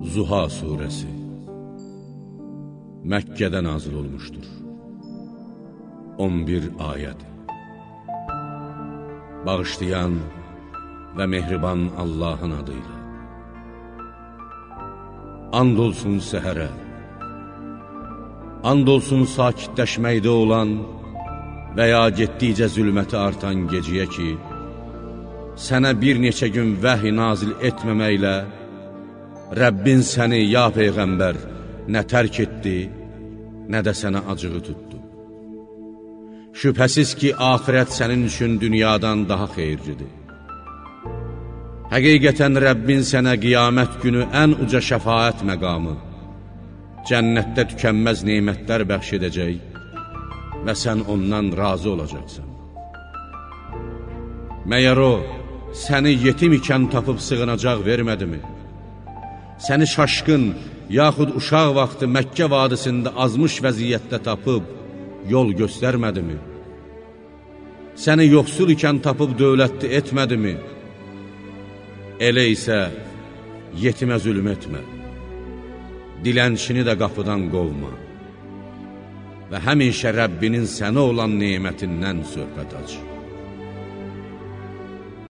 Zuha surəsi Məkkədə nazil olmuşdur 11 ayəd Bağışlayan və mehriban Allahın adıyla. And olsun səhərə And olsun sakitləşməkdə olan və ya getdikcə zülməti artan geciyə ki, sənə bir neçə gün vəhi nazil etməməklə, Rəbbin səni, ya Peyğəmbər, nə tərk etdi, nə də sənə acığı tutdu. Şübhəsiz ki, ahirət sənin üçün dünyadan daha xeyirlidir. Həqiqətən Rəbbin sənə qiyamət günü ən uca şəfaət məqamı, cənnətdə tükənməz neymətlər bəxş edəcək və sən ondan razı olacaqsan. Məyər o, səni yetim ikən tapıb sığınacaq vermədimi? Səni şaşqın, yaxud uşaq vaxtı Məkkə vadisində azmış vəziyyətdə tapıb, yol göstərmədimi? Səni yoxsul ikən tapıb dövlətli etmədimi? Elə isə yetimə zülm etmə, dilənçini də qapıdan qovma və həmişə Rəbbinin sənə olan neymətindən söhbət aç.